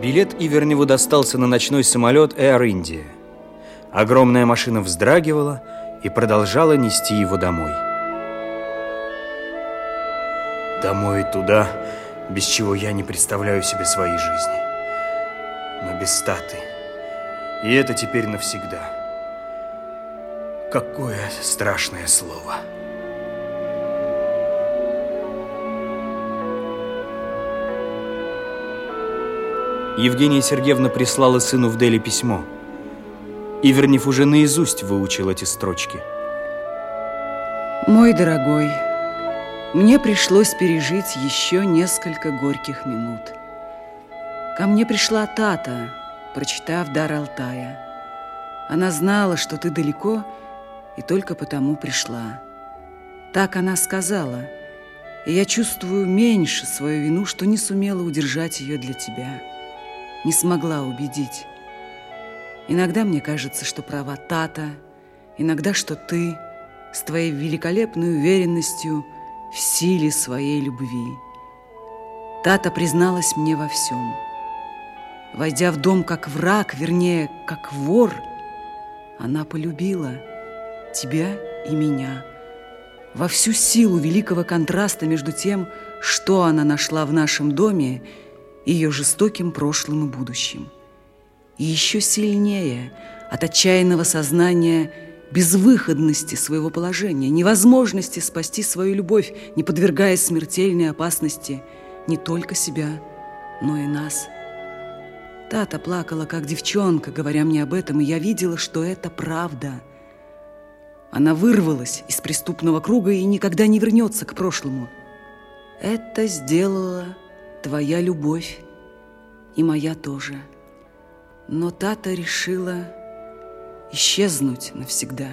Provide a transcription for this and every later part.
Билет Иверневу достался на ночной самолет Air India. Огромная машина вздрагивала и продолжала нести его домой. Домой туда, без чего я не представляю себе своей жизни. Но без статы. И это теперь навсегда. Какое страшное слово. Евгения Сергеевна прислала сыну в Дели письмо. Ивернев уже наизусть выучил эти строчки. Мой дорогой, мне пришлось пережить еще несколько горьких минут. Ко мне пришла Тата, прочитав «Дар Алтая». Она знала, что ты далеко, и только потому пришла. Так она сказала, и я чувствую меньше свою вину, что не сумела удержать ее для тебя не смогла убедить. Иногда мне кажется, что права Тата, иногда, что ты с твоей великолепной уверенностью в силе своей любви. Тата призналась мне во всем. Войдя в дом как враг, вернее, как вор, она полюбила тебя и меня во всю силу великого контраста между тем, что она нашла в нашем доме ее жестоким прошлым и будущим. И еще сильнее от отчаянного сознания безвыходности своего положения, невозможности спасти свою любовь, не подвергая смертельной опасности не только себя, но и нас. Тата плакала, как девчонка, говоря мне об этом, и я видела, что это правда. Она вырвалась из преступного круга и никогда не вернется к прошлому. Это сделала твоя любовь и моя тоже. Но Тата решила исчезнуть навсегда.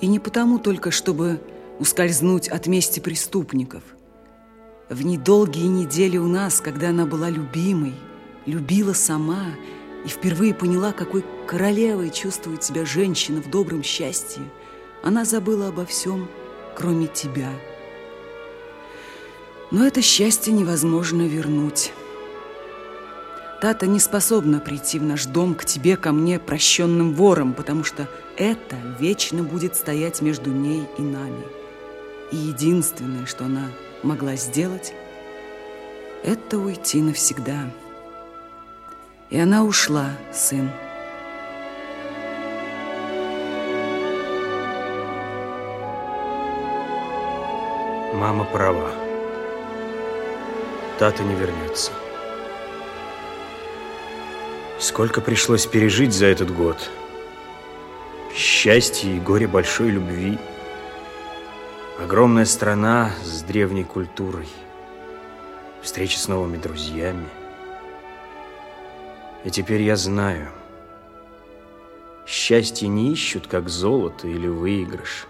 И не потому только, чтобы ускользнуть от мести преступников. В недолгие недели у нас, когда она была любимой, любила сама и впервые поняла, какой королевой чувствует себя женщина в добром счастье, она забыла обо всем, кроме тебя – но это счастье невозможно вернуть. Тата не способна прийти в наш дом к тебе, ко мне, прощенным вором, потому что это вечно будет стоять между ней и нами. И единственное, что она могла сделать, это уйти навсегда. И она ушла, сын. Мама права. Тата не вернется. Сколько пришлось пережить за этот год. Счастье и горе большой любви. Огромная страна с древней культурой. Встречи с новыми друзьями. И теперь я знаю, счастье не ищут, как золото или выигрыш.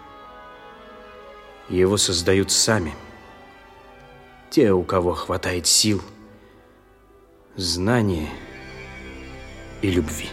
Его создают сами – те, у кого хватает сил, знания и любви.